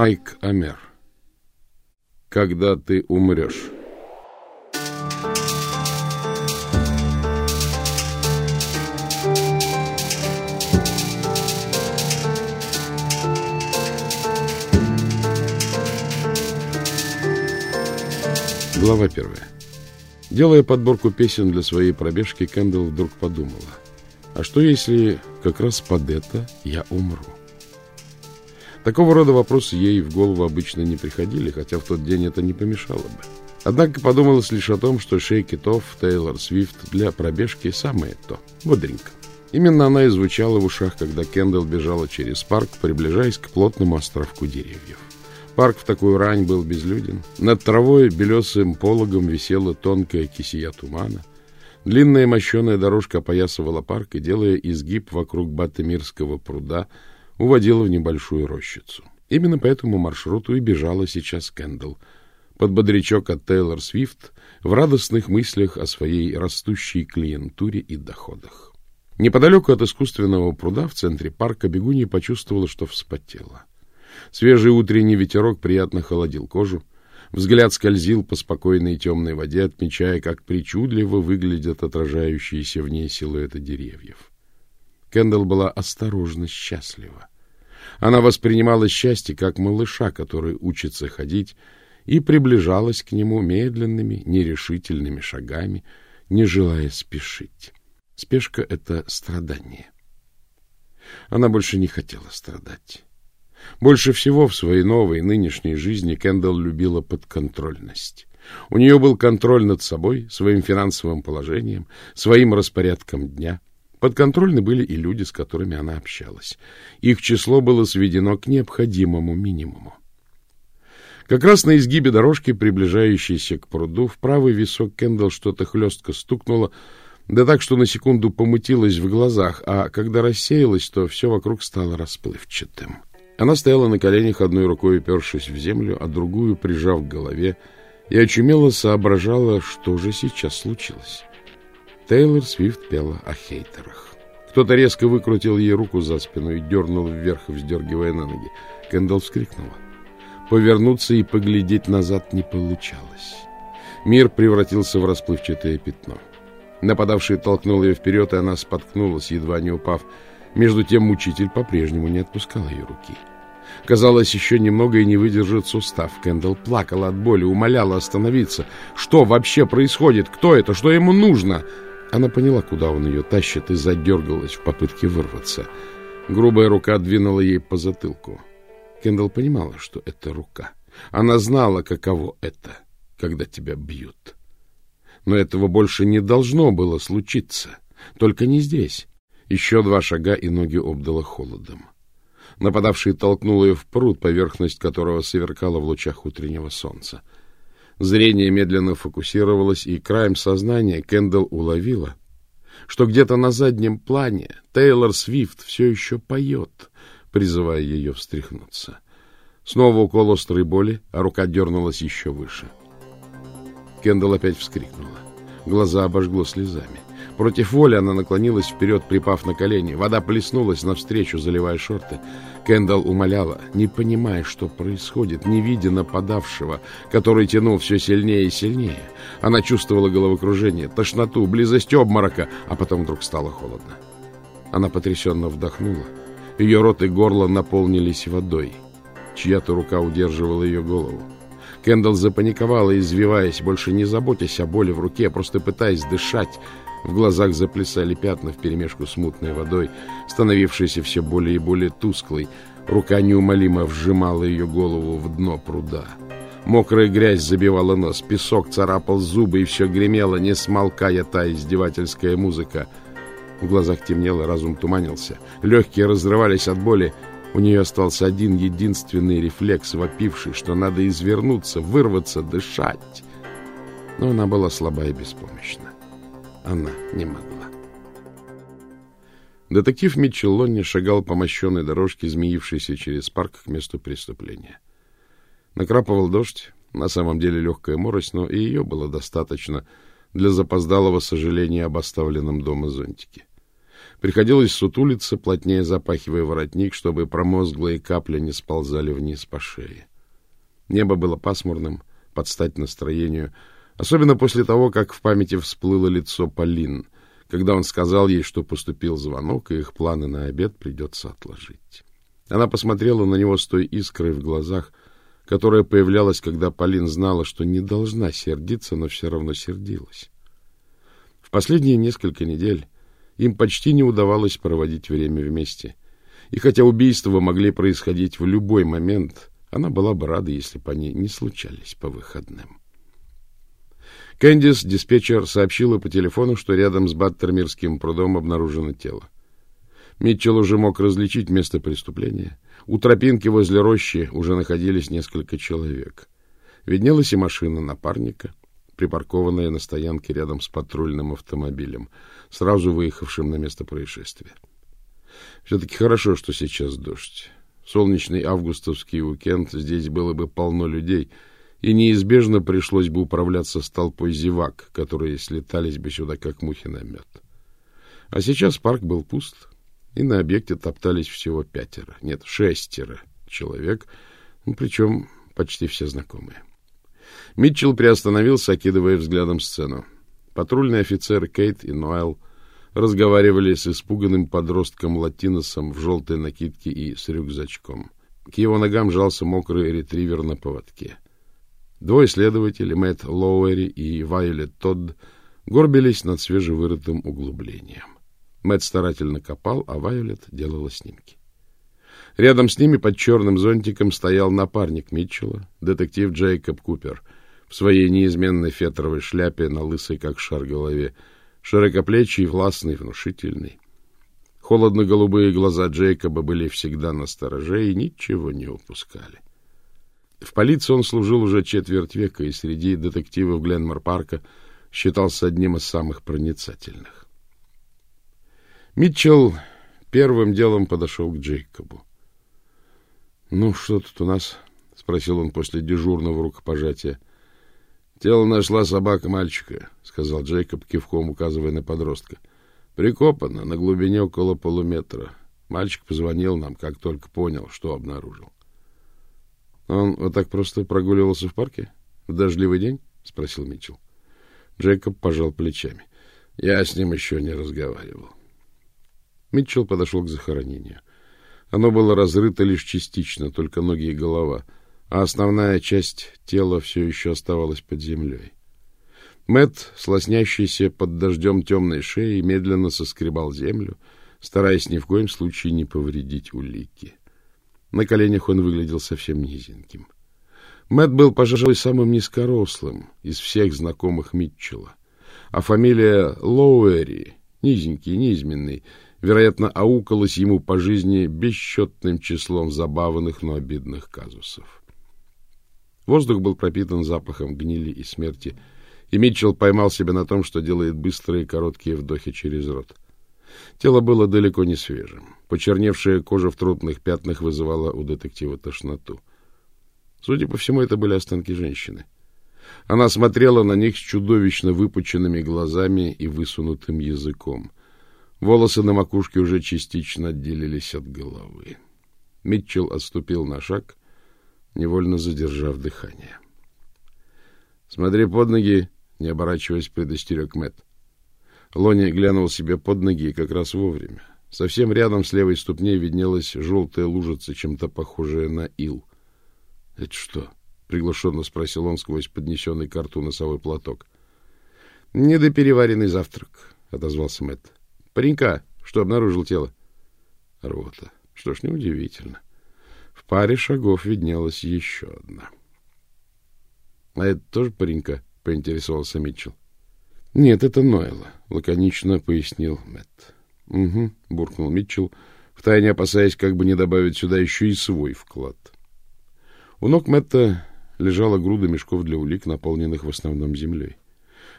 Майк Амер. Когда ты умрешь. Глава первая. Делая подборку песен для своей пробежки, Кэндалл вдруг подумала, а что если как раз под это я умру? Такого рода вопросы ей в голову обычно не приходили, хотя в тот день это не помешало бы. Однако подумалось лишь о том, что Шейк Тофф, Тейлор Свифт для пробежки самое то, бодренько. Именно она и звучала в ушах, когда Кендалл бежала через парк, приближаясь к плотному островку деревьев. Парк в такую рань был безлюден. Над травой белесым пологом висела тонкая кисия тумана. Длинная мощеная дорожка опоясывала парк и, делая изгиб вокруг Батымирского пруда, уводила в небольшую рощицу. Именно по этому маршруту и бежала сейчас Кэндалл, под бодрячок от Тейлор Свифт, в радостных мыслях о своей растущей клиентуре и доходах. Неподалеку от искусственного пруда в центре парка бегунья почувствовала, что вспотела. Свежий утренний ветерок приятно холодил кожу, взгляд скользил по спокойной темной воде, отмечая, как причудливо выглядят отражающиеся в ней силуэты деревьев. Кендалл была осторожно счастлива. Она воспринимала счастье как малыша, который учится ходить, и приближалась к нему медленными, нерешительными шагами, не желая спешить. Спешка — это страдание. Она больше не хотела страдать. Больше всего в своей новой, нынешней жизни Кендалл любила подконтрольность. У нее был контроль над собой, своим финансовым положением, своим распорядком дня — Подконтрольны были и люди, с которыми она общалась. Их число было сведено к необходимому минимуму. Как раз на изгибе дорожки, приближающейся к пруду, в правый висок Кендалл что-то хлестко стукнуло, да так, что на секунду помутилось в глазах, а когда рассеялось, то все вокруг стало расплывчатым. Она стояла на коленях, одной рукой упершись в землю, а другую прижав к голове, и очумело соображала, что же сейчас случилось. Тейлор Свифт пела о хейтерах. Кто-то резко выкрутил ей руку за спину и дернул вверх, вздергивая на ноги. Кэндалл вскрикнула. Повернуться и поглядеть назад не получалось. Мир превратился в расплывчатое пятно. Нападавший толкнул ее вперед, и она споткнулась, едва не упав. Между тем мучитель по-прежнему не отпускал ее руки. Казалось, еще немного и не выдержит сустав. Кэндалл плакала от боли, умоляла остановиться. Что вообще происходит? Кто это? Что ему нужно? — она поняла, куда он ее тащит, и задергалась в попытке вырваться. Грубая рука двинула ей по затылку. Кендалл понимала, что это рука. Она знала, каково это, когда тебя бьют. Но этого больше не должно было случиться. Только не здесь. Еще два шага, и ноги обдало холодом. Нападавший толкнул ее в пруд, поверхность которого сверкала в лучах утреннего солнца. Зрение медленно фокусировалось, и краем сознания Кендалл уловила, что где-то на заднем плане Тейлор Свифт все еще поет, призывая ее встряхнуться. Снова укол острой боли, а рука дернулась еще выше. Кендалл опять вскрикнула. Глаза обожгло слезами. Против воли она наклонилась вперед, припав на колени. Вода плеснулась навстречу, заливая шорты. Кендалл умоляла, не понимая, что происходит, не видя нападавшего, который тянул все сильнее и сильнее. Она чувствовала головокружение, тошноту, близость обморока, а потом вдруг стало холодно. Она потрясенно вдохнула. Ее рот и горло наполнились водой. Чья-то рука удерживала ее голову. Кендалл запаниковала, извиваясь, больше не заботясь о боли в руке, просто пытаясь дышать, в глазах заплясали пятна вперемешку с мутной водой, становившейся все более и более тусклой. Рука неумолимо вжимала ее голову в дно пруда. Мокрая грязь забивала нос, песок царапал зубы, и все гремело, не смолкая та издевательская музыка. В глазах темнело, разум туманился. Легкие разрывались от боли. У нее остался один единственный рефлекс, вопивший, что надо извернуться, вырваться, дышать. Но она была слаба и беспомощна она не могла. Детектив Митчеллони шагал по мощенной дорожке, змеившейся через парк к месту преступления. Накрапывал дождь, на самом деле легкая морось, но и ее было достаточно для запоздалого сожаления об оставленном дома зонтике. Приходилось сутулиться, плотнее запахивая воротник, чтобы промозглые капли не сползали вниз по шее. Небо было пасмурным, под стать настроению, особенно после того, как в памяти всплыло лицо Полин, когда он сказал ей, что поступил звонок, и их планы на обед придется отложить. Она посмотрела на него с той искрой в глазах, которая появлялась, когда Полин знала, что не должна сердиться, но все равно сердилась. В последние несколько недель им почти не удавалось проводить время вместе. И хотя убийства могли происходить в любой момент, она была бы рада, если бы они не случались по выходным. Кэндис, диспетчер, сообщила по телефону, что рядом с Баттермирским прудом обнаружено тело. Митчелл уже мог различить место преступления. У тропинки возле рощи уже находились несколько человек. Виднелась и машина напарника, припаркованная на стоянке рядом с патрульным автомобилем, сразу выехавшим на место происшествия. Все-таки хорошо, что сейчас дождь. солнечный августовский уикенд здесь было бы полно людей, и неизбежно пришлось бы управляться с толпой зевак, которые слетались бы сюда, как мухи на мед. А сейчас парк был пуст, и на объекте топтались всего пятеро, нет, шестеро человек, ну, причем почти все знакомые. Митчелл приостановился, окидывая взглядом сцену. Патрульные офицеры Кейт и Ноэл разговаривали с испуганным подростком латиносом в желтой накидке и с рюкзачком. К его ногам жался мокрый ретривер на поводке. Двое следователей, Мэтт Лоуэри и Вайолет Тодд, горбились над свежевырытым углублением. Мэтт старательно копал, а Вайолет делала снимки. Рядом с ними под черным зонтиком стоял напарник Митчелла, детектив Джейкоб Купер, в своей неизменной фетровой шляпе на лысой, как шар, голове, широкоплечий, властный, внушительный. Холодно-голубые глаза Джейкоба были всегда на стороже и ничего не упускали. В полиции он служил уже четверть века и среди детективов Гленмор-парка считался одним из самых проницательных. Митчелл первым делом подошел к Джейкобу. — Ну, что тут у нас? — спросил он после дежурного рукопожатия. — Тело нашла собака мальчика, сказал Джейкоб, кивком указывая на подростка. Прикопано на глубине около полуметра. Мальчик позвонил нам, как только понял, что обнаружил. Он вот так просто прогуливался в парке в дождливый день? спросил Митчелл. Джейкоб пожал плечами. Я с ним еще не разговаривал. Митчелл подошел к захоронению. Оно было разрыто лишь частично, только ноги и голова — а основная часть тела все еще оставалась под землей. Мэт, слоснящийся под дождем темной шеи, медленно соскребал землю, стараясь ни в коем случае не повредить улики. На коленях он выглядел совсем низеньким. Мэт был, пожалуй, самым низкорослым из всех знакомых Митчелла, а фамилия Лоуэри, низенький, низменный, вероятно, аукалась ему по жизни бесчетным числом забавных, но обидных казусов. Воздух был пропитан запахом гнили и смерти, и Митчелл поймал себя на том, что делает быстрые короткие вдохи через рот. Тело было далеко не свежим. Почерневшая кожа в трудных пятнах вызывала у детектива тошноту. Судя по всему, это были останки женщины. Она смотрела на них с чудовищно выпученными глазами и высунутым языком. Волосы на макушке уже частично отделились от головы. Митчелл отступил на шаг невольно задержав дыхание. Смотри под ноги, не оборачиваясь, предостерег Мэт. Лони глянул себе под ноги и как раз вовремя. Совсем рядом с левой ступней виднелась желтая лужица, чем-то похожая на ил. — Это что? — приглушенно спросил он сквозь поднесенный к рту носовой платок. — Недопереваренный завтрак, — отозвался Мэтт. — Паренька, что обнаружил тело? — Рвота. Что ж, неудивительно. В паре шагов виднелась еще одна. — А это тоже паренька? — поинтересовался Митчелл. — Нет, это Нойла, — лаконично пояснил Мэтт. — Угу, — буркнул Митчелл, втайне опасаясь, как бы не добавить сюда еще и свой вклад. У ног Мэтта лежала груда мешков для улик, наполненных в основном землей.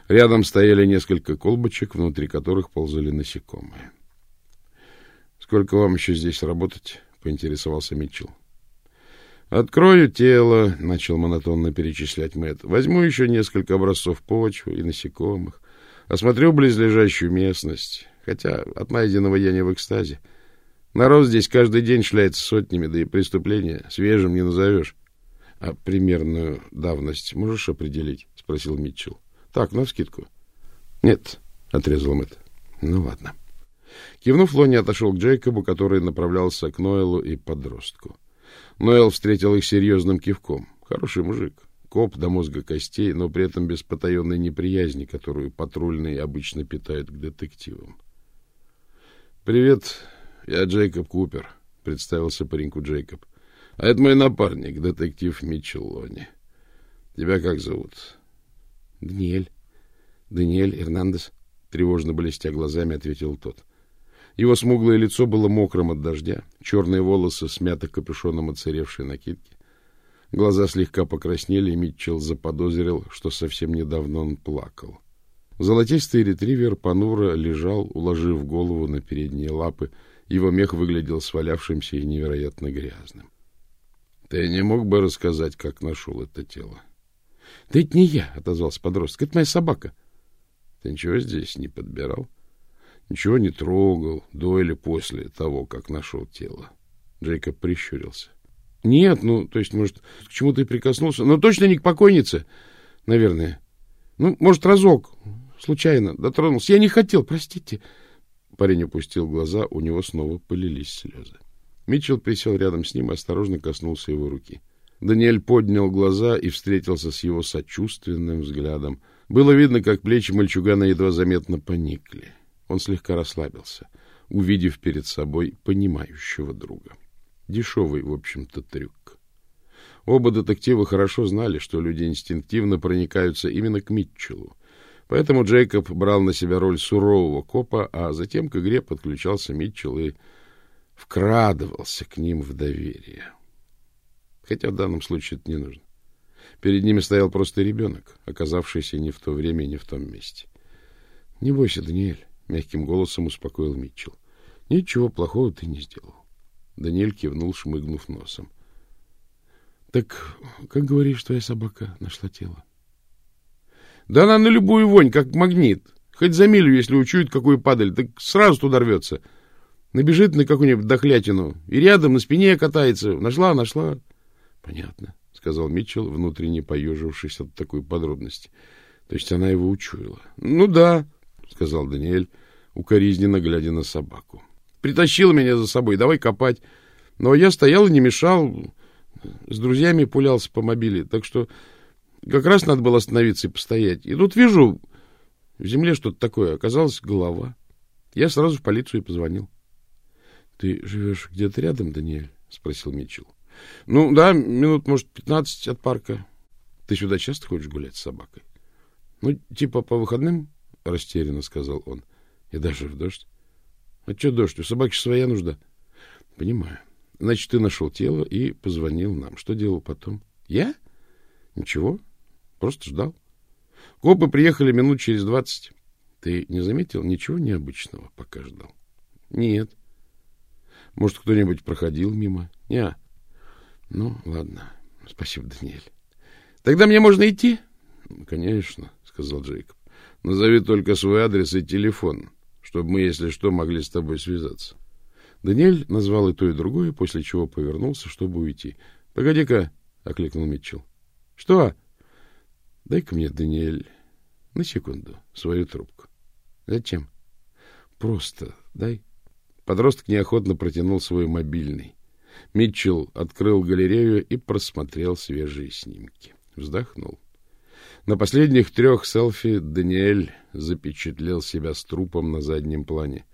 Рядом стояли несколько колбочек, внутри которых ползали насекомые. — Сколько вам еще здесь работать? — поинтересовался Митчелл. Открою тело, начал монотонно перечислять Мэт. Возьму еще несколько образцов почвы и насекомых, осмотрю близлежащую местность. Хотя от найденного я не в экстазе. Народ здесь каждый день шляется сотнями, да и преступления свежим не назовешь. — А примерную давность можешь определить? — спросил Митчелл. — Так, навскидку. — Нет, — отрезал Мэтт. — Ну, ладно. Кивнув, Лони отошел к Джейкобу, который направлялся к Ноэлу и подростку. Ноэл встретил их серьезным кивком. Хороший мужик, коп до мозга костей, но при этом без потаенной неприязни, которую патрульные обычно питают к детективам. — Привет, я Джейкоб Купер, — представился пареньку Джейкоб. — А это мой напарник, детектив Митчелл Лони. Тебя как зовут? — Даниэль. Даниэль Эрнандес, — тревожно блестя глазами ответил тот. Его смуглое лицо было мокрым от дождя, черные волосы смяты капюшоном отсыревшей накидки. Глаза слегка покраснели, и Митчелл заподозрил, что совсем недавно он плакал. Золотистый ретривер понуро лежал, уложив голову на передние лапы. Его мех выглядел свалявшимся и невероятно грязным. — Ты не мог бы рассказать, как нашел это тело? — Да это не я, — отозвался подросток. — Это моя собака. — Ты ничего здесь не подбирал? — Ничего не трогал до или после того, как нашел тело. Джейкоб прищурился. — Нет, ну, то есть, может, к чему ты прикоснулся? Но точно не к покойнице, наверное. Ну, может, разок, случайно дотронулся. Я не хотел, простите. Парень опустил глаза, у него снова полились слезы. Митчелл присел рядом с ним и осторожно коснулся его руки. Даниэль поднял глаза и встретился с его сочувственным взглядом. Было видно, как плечи мальчугана едва заметно поникли. Он слегка расслабился, увидев перед собой понимающего друга. Дешевый, в общем-то, трюк. Оба детектива хорошо знали, что люди инстинктивно проникаются именно к Митчеллу. Поэтому Джейкоб брал на себя роль сурового копа, а затем к игре подключался Митчелл и вкрадывался к ним в доверие. Хотя в данном случае это не нужно. Перед ними стоял просто ребенок, оказавшийся не в то время и не в том месте. — Не бойся, Даниэль, — мягким голосом успокоил Митчелл. — Ничего плохого ты не сделал. Даниэль кивнул, шмыгнув носом. — Так, как говоришь, твоя собака нашла тело? Да она на любую вонь, как магнит. Хоть за милю, если учует какую падаль, так сразу туда рвется. Набежит на какую-нибудь дохлятину и рядом на спине катается. Нашла, нашла. — Понятно, — сказал Митчелл, внутренне поежившись от такой подробности. То есть она его учуяла. — Ну да, — сказал Даниэль, укоризненно глядя на собаку. — Притащила меня за собой, давай копать. Но я стоял и не мешал. С друзьями пулялся по мобиле, так что как раз надо было остановиться и постоять. И тут вижу, в земле что-то такое. Оказалось, голова. Я сразу в полицию и позвонил. — Ты живешь где-то рядом, Даниэль? — спросил Митчелл. — Ну, да, минут, может, пятнадцать от парка. Ты сюда часто ходишь гулять с собакой? — Ну, типа по выходным, — растерянно сказал он. — И даже в дождь. — А что дождь? У собаки своя нужда. — Понимаю. Значит, ты нашел тело и позвонил нам. Что делал потом? — Я? — Ничего. Просто ждал. Копы приехали минут через двадцать. Ты не заметил ничего необычного, пока ждал? Нет. Может, кто-нибудь проходил мимо? Не. Ну, ладно. Спасибо, Даниэль. Тогда мне можно идти? Конечно, сказал Джейкоб. Назови только свой адрес и телефон, чтобы мы, если что, могли с тобой связаться. Даниэль назвал и то, и другое, после чего повернулся, чтобы уйти. — Погоди-ка, — окликнул Митчелл. — Что? — Дай-ка мне, Даниэль, на секунду свою трубку. — Зачем? — Просто дай. Подросток неохотно протянул свой мобильный. Митчелл открыл галерею и просмотрел свежие снимки. Вздохнул. На последних трех селфи Даниэль запечатлел себя с трупом на заднем плане.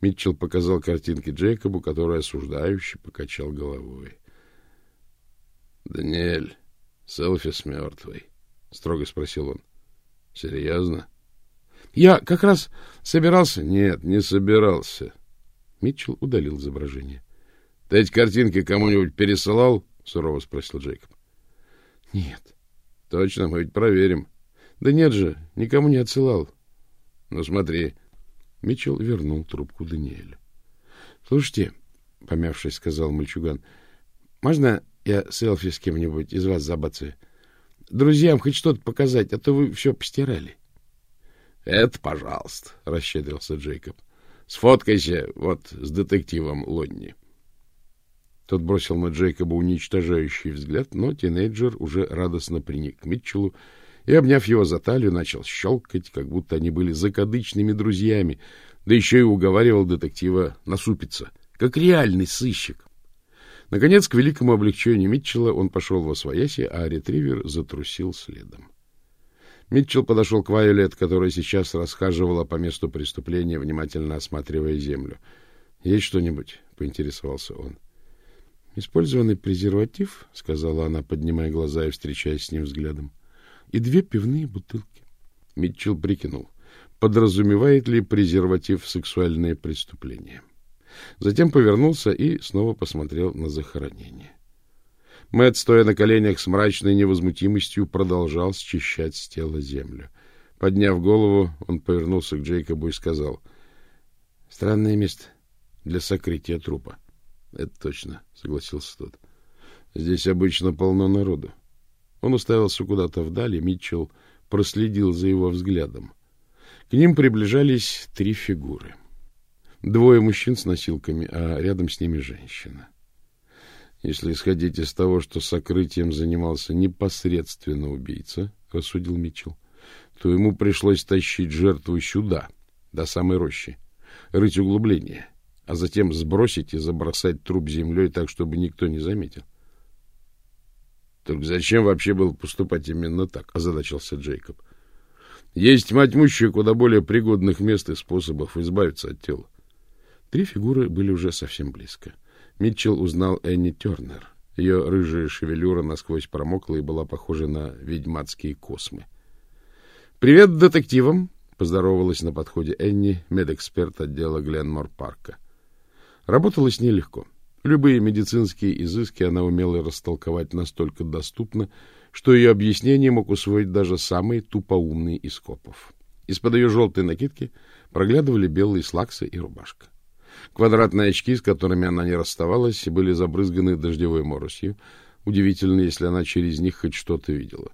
Митчелл показал картинки Джейкобу, который осуждающе покачал головой. — Даниэль, селфи с мертвой. — строго спросил он. — Серьезно? — Я как раз собирался... — Нет, не собирался. Митчелл удалил изображение. — Ты эти картинки кому-нибудь пересылал? — сурово спросил Джейкоб. — Нет. — Точно, мы ведь проверим. — Да нет же, никому не отсылал. — Ну, смотри. Митчелл вернул трубку Даниэля. — Слушайте, — помявшись, сказал мальчуган, — можно я селфи с кем-нибудь из вас забацаю? — друзьям хоть что-то показать, а то вы все постирали. — Это пожалуйста, — расщедрился Джейкоб. Сфоткайся вот с детективом Лонни. Тот бросил на Джейкоба уничтожающий взгляд, но тинейджер уже радостно приник к Митчеллу и, обняв его за талию, начал щелкать, как будто они были закадычными друзьями, да еще и уговаривал детектива насупиться, как реальный сыщик. Наконец, к великому облегчению Митчелла он пошел во свояси, а ретривер затрусил следом. Митчелл подошел к Вайолет, которая сейчас расхаживала по месту преступления, внимательно осматривая землю. — Есть что-нибудь? — поинтересовался он. — Использованный презерватив, — сказала она, поднимая глаза и встречаясь с ним взглядом, — и две пивные бутылки. Митчелл прикинул, подразумевает ли презерватив сексуальное преступление. Затем повернулся и снова посмотрел на захоронение. Мэт, стоя на коленях с мрачной невозмутимостью, продолжал счищать с тела землю. Подняв голову, он повернулся к Джейкобу и сказал, — Странное место для сокрытия трупа. — Это точно, — согласился тот. — Здесь обычно полно народу. Он уставился куда-то вдаль, и Митчелл проследил за его взглядом. К ним приближались три фигуры. Двое мужчин с носилками, а рядом с ними женщина. — если исходить из того, что сокрытием занимался непосредственно убийца, рассудил Митчелл, то ему пришлось тащить жертву сюда, до самой рощи, рыть углубление, а затем сбросить и забросать труп землей так, чтобы никто не заметил. Так зачем вообще было поступать именно так, озадачился Джейкоб. Есть тьма тьмущая куда более пригодных мест и способов избавиться от тела. Три фигуры были уже совсем близко. — Митчелл узнал Энни Тернер. Ее рыжая шевелюра насквозь промокла и была похожа на ведьмацкие космы. «Привет детективам!» — поздоровалась на подходе Энни, медэксперт отдела Гленмор-парка. Работала с ней легко. Любые медицинские изыски она умела растолковать настолько доступно, что ее объяснение мог усвоить даже самый тупоумный из копов. Из-под ее желтой накидки проглядывали белые слаксы и рубашка. Квадратные очки, с которыми она не расставалась, были забрызганы дождевой моросью. Удивительно, если она через них хоть что-то видела.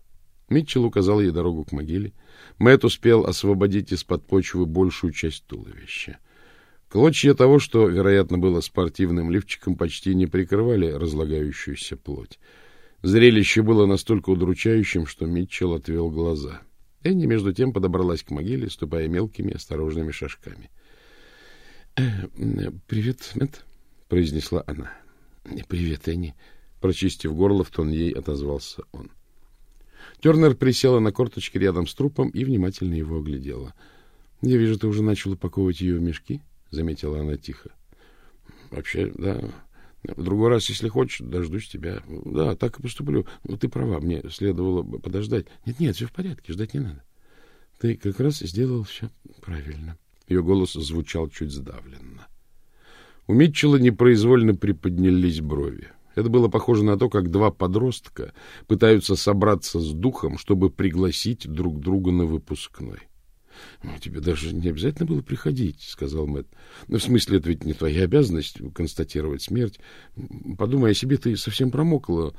Митчелл указал ей дорогу к могиле. Мэтт успел освободить из-под почвы большую часть туловища. Клочья того, что, вероятно, было спортивным лифчиком, почти не прикрывали разлагающуюся плоть. Зрелище было настолько удручающим, что Митчелл отвел глаза. Энни, между тем, подобралась к могиле, ступая мелкими осторожными шажками. —— Привет, Мэтт, — произнесла она. — Привет, Энни. Прочистив горло, в тон ей отозвался он. Тернер присела на корточки рядом с трупом и внимательно его оглядела. — Я вижу, ты уже начал упаковывать ее в мешки, — заметила она тихо. — Вообще, да. В другой раз, если хочешь, дождусь тебя. Да, так и поступлю. Ну, ты права, мне следовало подождать. Нет, нет, все в порядке, ждать не надо. Ты как раз сделал все правильно. Ее голос звучал чуть сдавленно. У Митчелла непроизвольно приподнялись брови. Это было похоже на то, как два подростка пытаются собраться с духом, чтобы пригласить друг друга на выпускной. «Ну, — Тебе даже не обязательно было приходить, — сказал Мэтт. — Ну, в смысле, это ведь не твоя обязанность констатировать смерть. Подумай о себе, ты совсем промокла.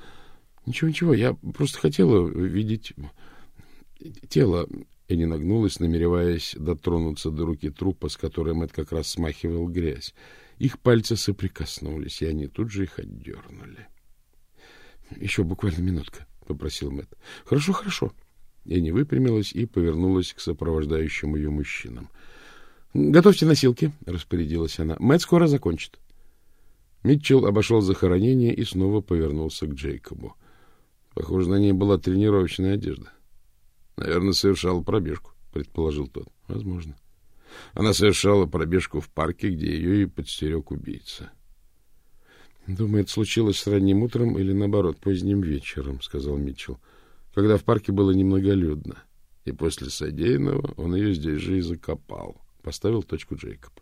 Ничего, ничего, я просто хотела видеть тело. Энни нагнулась, намереваясь дотронуться до руки трупа, с которой Мэтт как раз смахивал грязь. Их пальцы соприкоснулись, и они тут же их отдернули. — Еще буквально минутка, — попросил Мэтт. — Хорошо, хорошо. Энни выпрямилась и повернулась к сопровождающим ее мужчинам. — Готовьте носилки, — распорядилась она. — Мэтт скоро закончит. Митчелл обошел захоронение и снова повернулся к Джейкобу. Похоже, на ней была тренировочная одежда. Наверное, совершала пробежку, предположил тот. Возможно. Она совершала пробежку в парке, где ее и подстерег убийца. Думаю, это случилось ранним утром или, наоборот, поздним вечером, сказал Митчелл, когда в парке было немноголюдно. И после содеянного он ее здесь же и закопал. Поставил точку Джейкоб.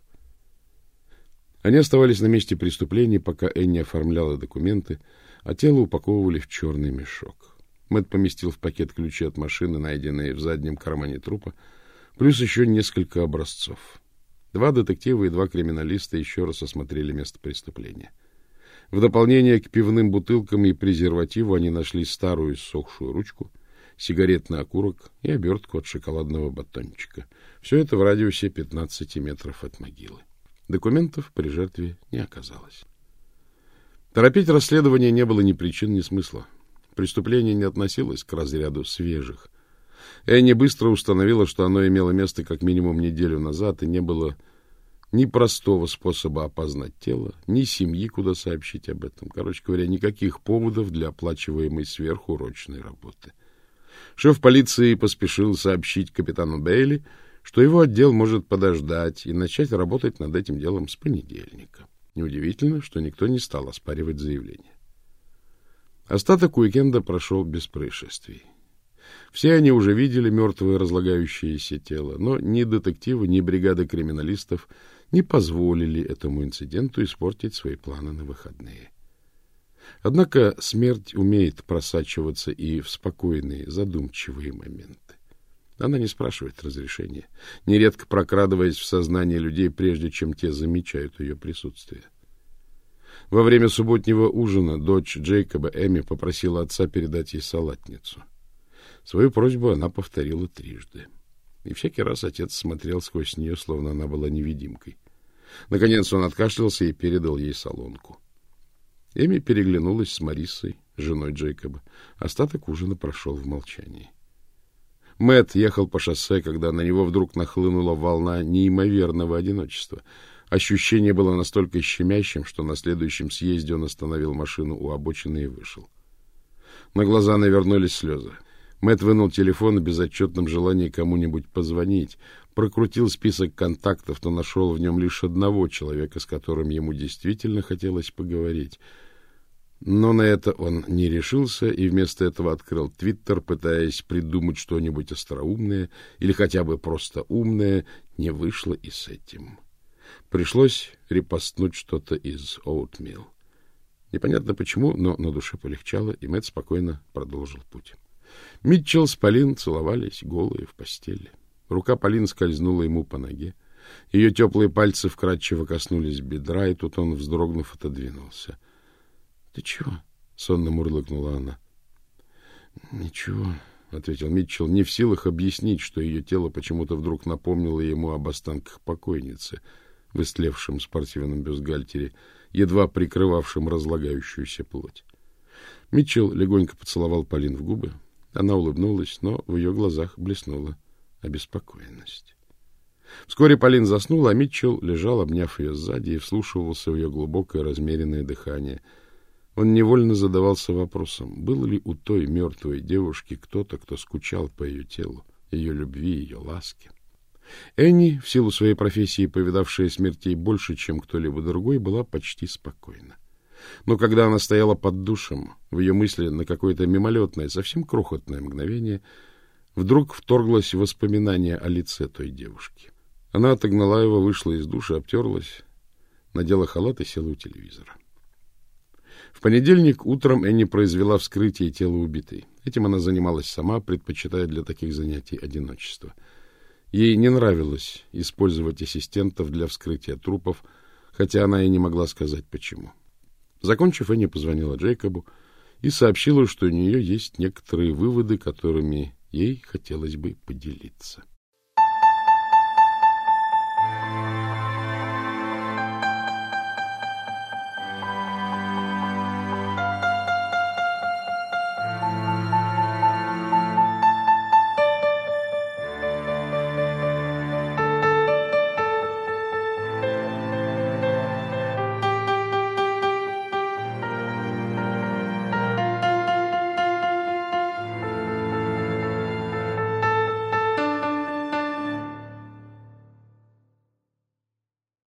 Они оставались на месте преступления, пока Энни оформляла документы, а тело упаковывали в черный мешок. Мэтт поместил в пакет ключи от машины, найденные в заднем кармане трупа, плюс еще несколько образцов. Два детектива и два криминалиста еще раз осмотрели место преступления. В дополнение к пивным бутылкам и презервативу они нашли старую сохшую ручку, сигаретный окурок и обертку от шоколадного батончика. Все это в радиусе 15 метров от могилы. Документов при жертве не оказалось. Торопить расследование не было ни причин, ни смысла. Преступление не относилось к разряду свежих. Энни быстро установила, что оно имело место как минимум неделю назад, и не было ни простого способа опознать тело, ни семьи, куда сообщить об этом. Короче говоря, никаких поводов для оплачиваемой сверхурочной работы. Шеф полиции поспешил сообщить капитану Бейли, что его отдел может подождать и начать работать над этим делом с понедельника. Неудивительно, что никто не стал оспаривать заявление. Остаток уикенда прошел без происшествий. Все они уже видели мертвое разлагающееся тело, но ни детективы, ни бригада криминалистов не позволили этому инциденту испортить свои планы на выходные. Однако смерть умеет просачиваться и в спокойные, задумчивые моменты. Она не спрашивает разрешения, нередко прокрадываясь в сознание людей, прежде чем те замечают ее присутствие. Во время субботнего ужина дочь Джейкоба Эми попросила отца передать ей салатницу. Свою просьбу она повторила трижды. И всякий раз отец смотрел сквозь нее, словно она была невидимкой. Наконец он откашлялся и передал ей солонку. Эми переглянулась с Марисой, женой Джейкоба. Остаток ужина прошел в молчании. Мэт ехал по шоссе, когда на него вдруг нахлынула волна неимоверного одиночества. Ощущение было настолько щемящим, что на следующем съезде он остановил машину у обочины и вышел. На глаза навернулись слезы. Мэт вынул телефон в безотчетном желании кому-нибудь позвонить, прокрутил список контактов, но нашел в нем лишь одного человека, с которым ему действительно хотелось поговорить — но на это он не решился и вместо этого открыл Твиттер, пытаясь придумать что-нибудь остроумное или хотя бы просто умное, не вышло и с этим. Пришлось репостнуть что-то из Oatmeal. Непонятно почему, но на душе полегчало, и Мэтт спокойно продолжил путь. Митчелл с Полин целовались голые в постели. Рука Полин скользнула ему по ноге. Ее теплые пальцы вкрадчиво коснулись бедра, и тут он, вздрогнув, отодвинулся. Ты чего? сонно мурлыкнула она. Ничего, ответил Митчелл, не в силах объяснить, что ее тело почему-то вдруг напомнило ему об останках покойницы в истлевшем спортивном бюстгальтере, едва прикрывавшем разлагающуюся плоть. Митчелл легонько поцеловал Полин в губы. Она улыбнулась, но в ее глазах блеснула обеспокоенность. Вскоре Полин заснула, а Митчелл лежал, обняв ее сзади, и вслушивался в ее глубокое размеренное дыхание — он невольно задавался вопросом, был ли у той мертвой девушки кто-то, кто скучал по ее телу, ее любви, ее ласке. Энни, в силу своей профессии, повидавшая смертей больше, чем кто-либо другой, была почти спокойна. Но когда она стояла под душем, в ее мысли на какое-то мимолетное, совсем крохотное мгновение, вдруг вторглось воспоминание о лице той девушки. Она отогнала его, вышла из душа, обтерлась, надела халат и села у телевизора. В понедельник утром Энни произвела вскрытие тела убитой. Этим она занималась сама, предпочитая для таких занятий одиночество. Ей не нравилось использовать ассистентов для вскрытия трупов, хотя она и не могла сказать почему. Закончив, Энни позвонила Джейкобу и сообщила, что у нее есть некоторые выводы, которыми ей хотелось бы поделиться. Thank you.